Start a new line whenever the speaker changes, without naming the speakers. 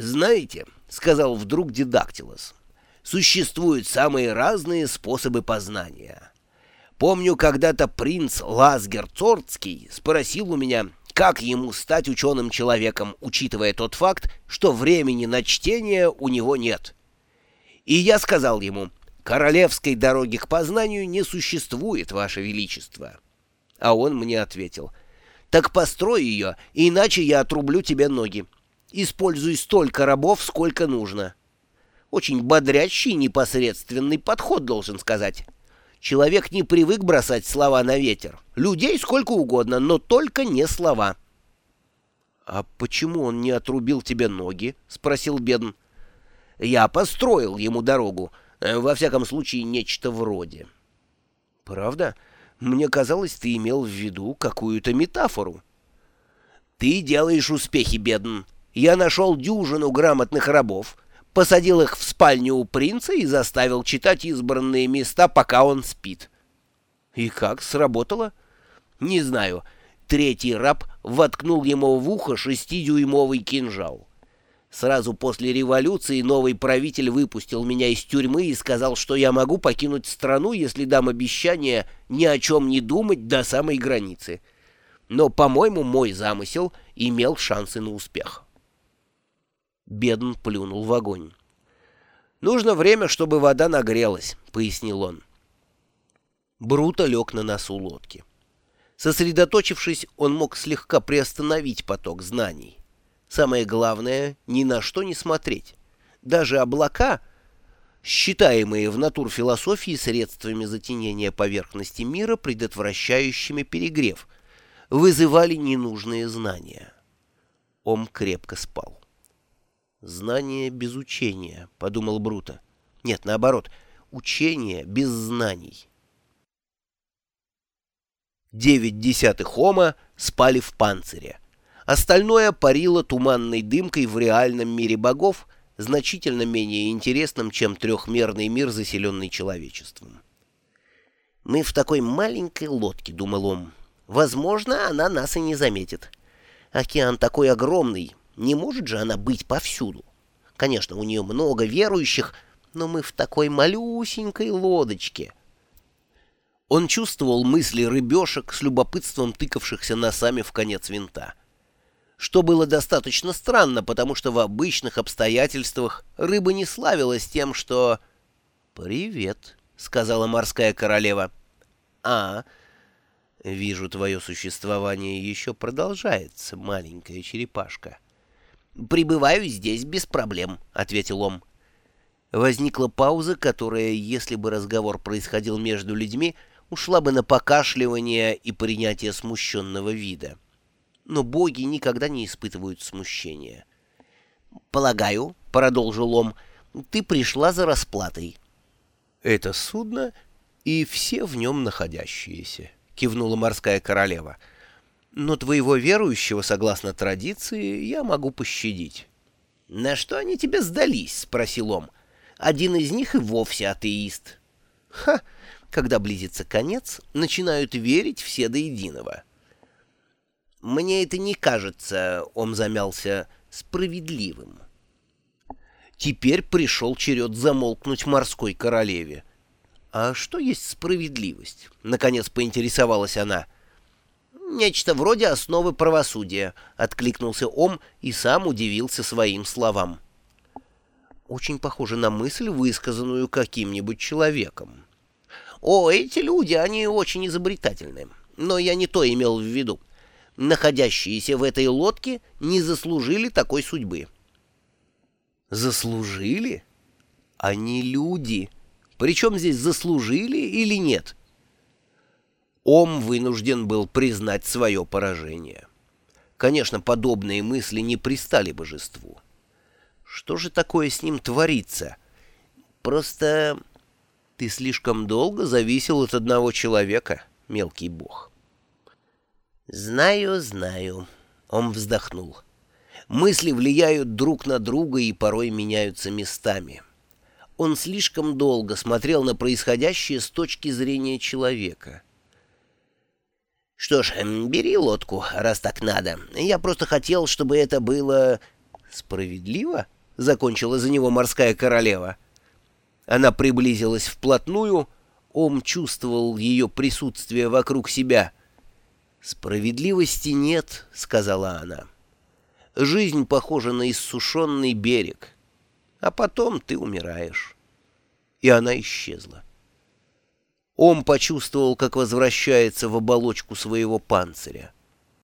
«Знаете, — сказал вдруг Дидактилос, — существуют самые разные способы познания. Помню, когда-то принц Ласгер Цорцкий спросил у меня, как ему стать ученым человеком, учитывая тот факт, что времени на чтение у него нет. И я сказал ему, «Королевской дороги к познанию не существует, Ваше Величество». А он мне ответил, «Так построй ее, иначе я отрублю тебе ноги. Используй столько рабов, сколько нужно». Очень бодрящий непосредственный подход, должен сказать. Человек не привык бросать слова на ветер. Людей сколько угодно, но только не слова. — А почему он не отрубил тебе ноги? — спросил Бедн. — Я построил ему дорогу. Э, во всяком случае, нечто вроде. — Правда? Мне казалось, ты имел в виду какую-то метафору. — Ты делаешь успехи, Бедн. Я нашел дюжину грамотных рабов — посадил их в спальню у принца и заставил читать избранные места, пока он спит. И как, сработало? Не знаю. Третий раб воткнул ему в ухо шестидюймовый кинжал. Сразу после революции новый правитель выпустил меня из тюрьмы и сказал, что я могу покинуть страну, если дам обещание ни о чем не думать до самой границы. Но, по-моему, мой замысел имел шансы на успех. Бедн плюнул в огонь. «Нужно время, чтобы вода нагрелась», — пояснил он. Бруто лег на носу лодки. Сосредоточившись, он мог слегка приостановить поток знаний. Самое главное — ни на что не смотреть. Даже облака, считаемые в натурфилософии средствами затенения поверхности мира, предотвращающими перегрев, вызывали ненужные знания. Ом крепко спал. «Знание без учения», — подумал Бруто. «Нет, наоборот, учение без знаний». Девять десятых Ома спали в панцире. Остальное парило туманной дымкой в реальном мире богов, значительно менее интересном, чем трехмерный мир, заселенный человечеством. «Мы в такой маленькой лодке», — думал он. «Возможно, она нас и не заметит. Океан такой огромный, не может же она быть повсюду. Конечно, у нее много верующих, но мы в такой малюсенькой лодочке. Он чувствовал мысли рыбешек с любопытством тыкавшихся носами в конец винта. Что было достаточно странно, потому что в обычных обстоятельствах рыба не славилась тем, что... «Привет», — сказала морская королева. «А, вижу, твое существование еще продолжается, маленькая черепашка». «Прибываю здесь без проблем», — ответил он. Возникла пауза, которая, если бы разговор происходил между людьми, ушла бы на покашливание и принятие смущенного вида. Но боги никогда не испытывают смущения. «Полагаю», — продолжил он, — «ты пришла за расплатой». «Это судно и все в нем находящиеся», — кивнула морская королева, — но твоего верующего, согласно традиции, я могу пощадить». «На что они тебе сдались?» — спросил он. «Один из них и вовсе атеист». «Ха! Когда близится конец, начинают верить все до единого». «Мне это не кажется», — он замялся, — «справедливым». Теперь пришел черед замолкнуть морской королеве. «А что есть справедливость?» — наконец поинтересовалась она. — «Нечто вроде основы правосудия», — откликнулся Ом и сам удивился своим словам. «Очень похоже на мысль, высказанную каким-нибудь человеком». «О, эти люди, они очень изобретательны. Но я не то имел в виду. Находящиеся в этой лодке не заслужили такой судьбы». «Заслужили? Они люди. Причем здесь заслужили или нет?» Ом вынужден был признать свое поражение. Конечно, подобные мысли не пристали божеству. Что же такое с ним творится? Просто ты слишком долго зависел от одного человека, мелкий бог. «Знаю, знаю», — он вздохнул. «Мысли влияют друг на друга и порой меняются местами». Он слишком долго смотрел на происходящее с точки зрения человека — «Что ж, бери лодку, раз так надо. Я просто хотел, чтобы это было «Справедливо?» — закончила за него морская королева. Она приблизилась вплотную, Ом чувствовал ее присутствие вокруг себя. «Справедливости нет», — сказала она. «Жизнь похожа на иссушенный берег, а потом ты умираешь». И она исчезла. Ом почувствовал, как возвращается в оболочку своего панциря.